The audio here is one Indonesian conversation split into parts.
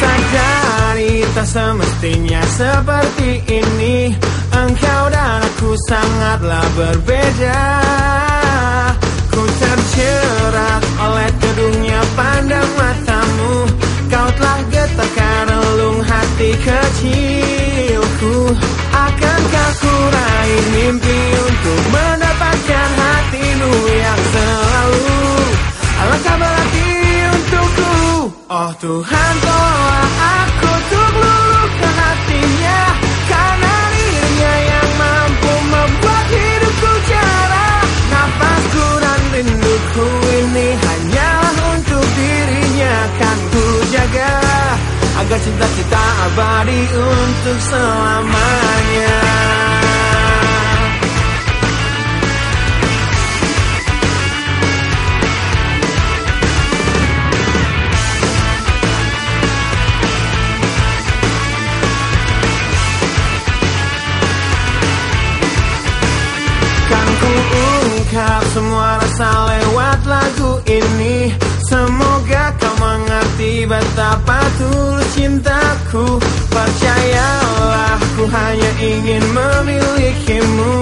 sadari tak semestinya seperti ini. Engkau dan aku sangatlah berbeda. Oh Tuhan tolong aku untuk luluhkan hatinya Karena dirinya yang mampu membuat hidupku cerah Nafasku dan rinduku ini hanyalah untuk dirinya Kan ku jaga. Agar cinta kita abadi untuk selamanya tulus cintaku? Percayalah ku hanya ingin memilikimu.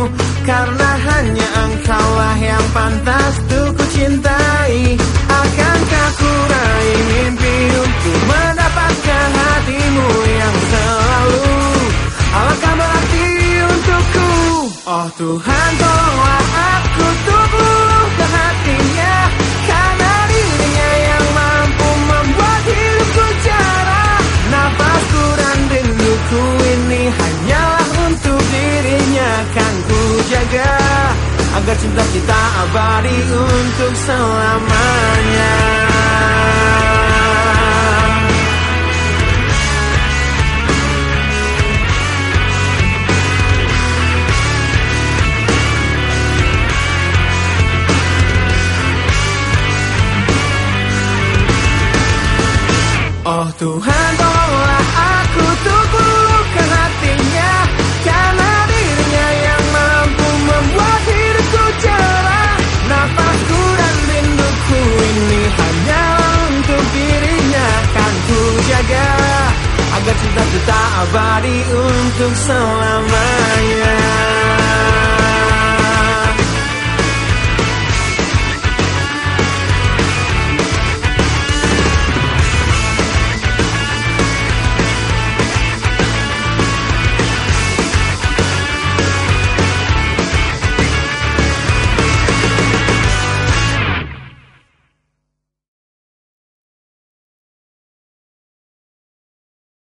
Karena hanya engkaulah yang pantas tuh ku cintai. Akankah ku raih mimpi untuk mendapatkan hatimu yang selalu? Alangkah berarti untukku? Oh Tuhan tolonglah aku agar cinta kita abadi untuk selamanya. Oh Tuhan Agar cinta kita abadi untuk selamanya.